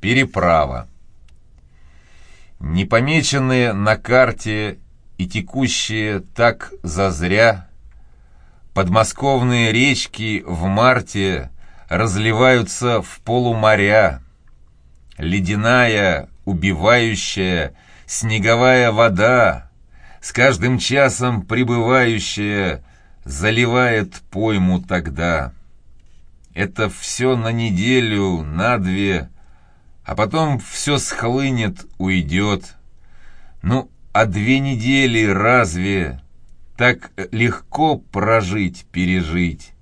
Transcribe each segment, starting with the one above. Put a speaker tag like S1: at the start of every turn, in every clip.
S1: Переправа. Непомеченные на карте и текущие так зазря, подмосковные речки в марте разливаются в полуморя. Ледяная, убивающая, снеговая вода, с каждым часом прибывающая, заливает пойму тогда. Это все на неделю, на две, а потом все схлынет, уйдет. Ну, а две недели разве так легко прожить, пережить?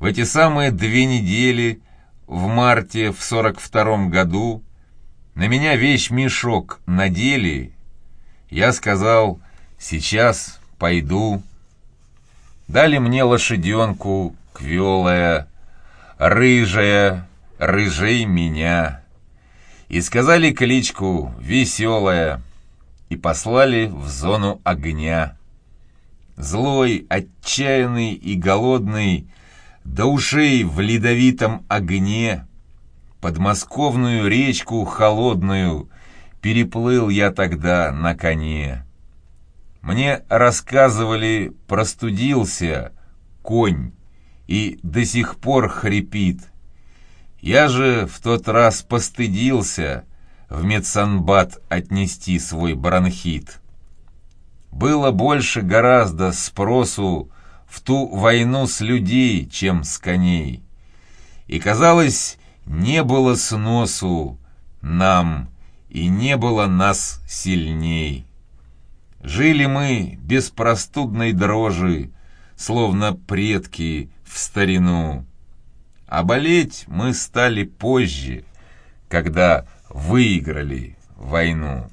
S1: В эти самые две недели в марте в сорок втором году на меня вещь мешок надели. Я сказал, сейчас пойду. Дали мне лошаденку, квелая, рыжая, рыжей меня. И сказали кличку «Веселая» и послали в зону огня. Злой, отчаянный и голодный, до ушей в ледовитом огне, подмосковную речку холодную переплыл я тогда на коне. Мне рассказывали, простудился конь, и до сих пор хрипит. Я же в тот раз постыдился в медсанбат отнести свой бронхит. Было больше гораздо спросу в ту войну с людей, чем с коней. И, казалось, не было сносу нам, и не было нас сильней. Жили мы без простудной дрожи, словно предки в старину. А болеть мы стали позже, когда выиграли войну.